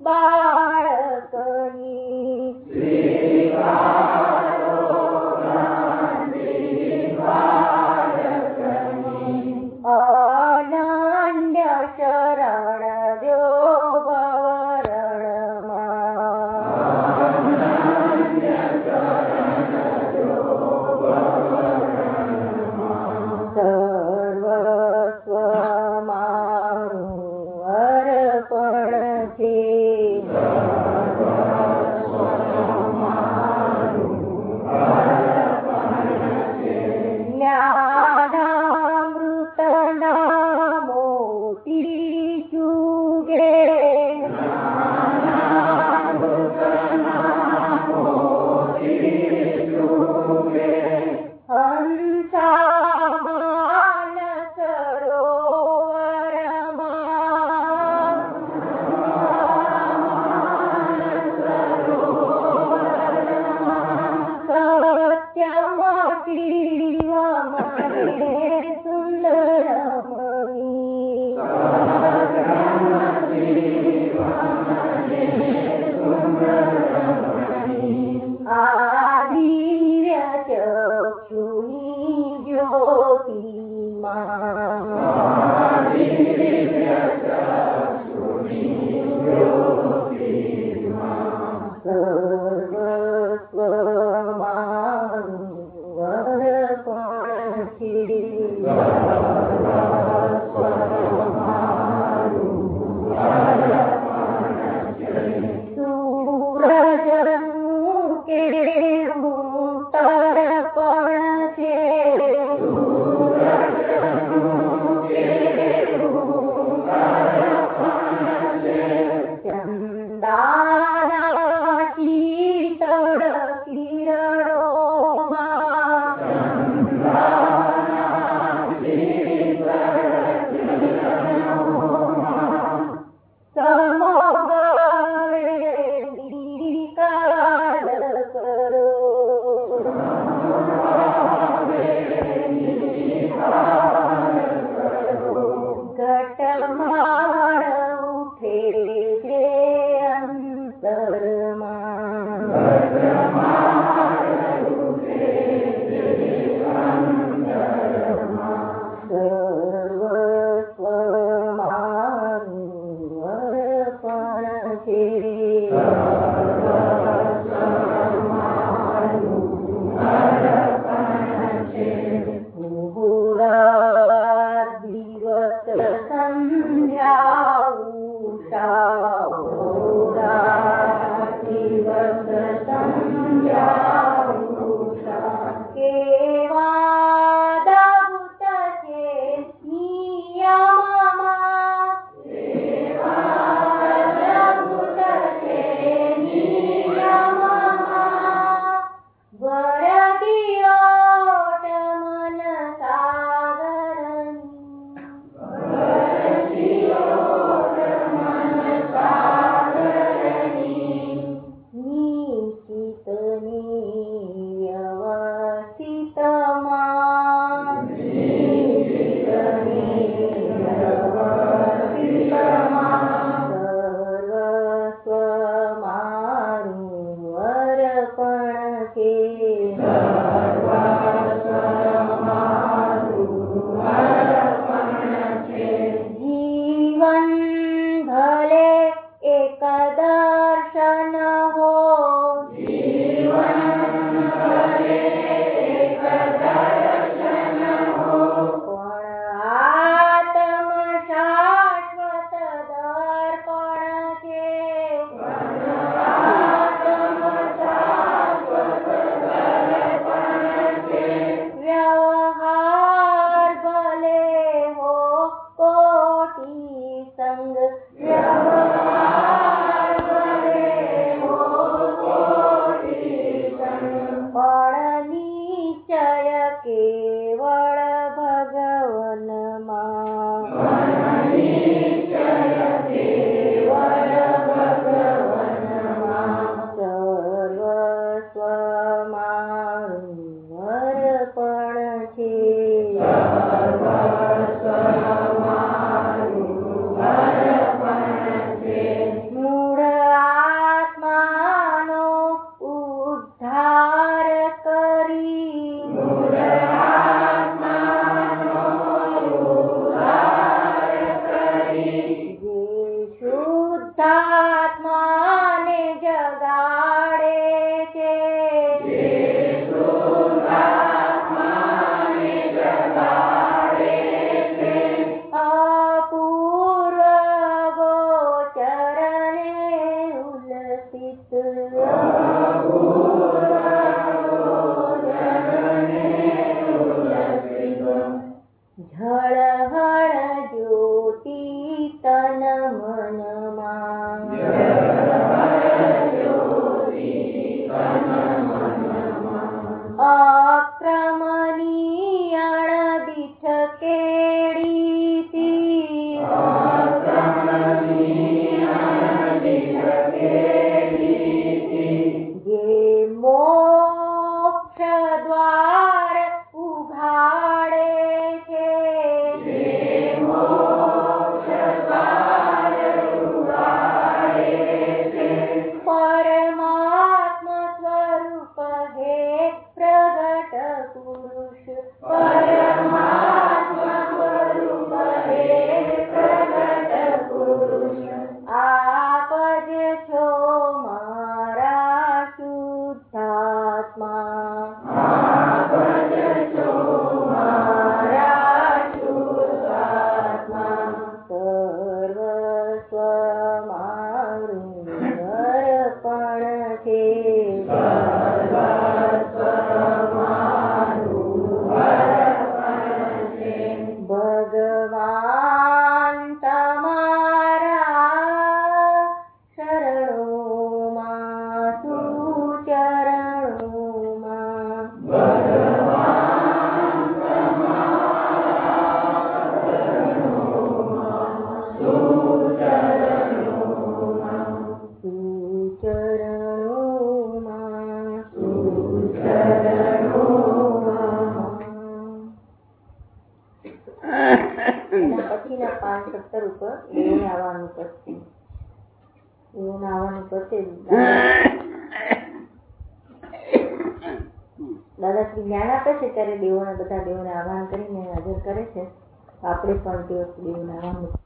বা Sake. પછીના પાંચ સત્તર ઉપર દેવને આવવાનું પડશે દેવને આવવાનું પડશે દાદાશ્રી જ્ઞાન આપે છે ત્યારે દેવોને બધા દેવોને આહવાન કરીને હાજર કરે છે. આપણે પણ દિવસ દેવને આવવાનું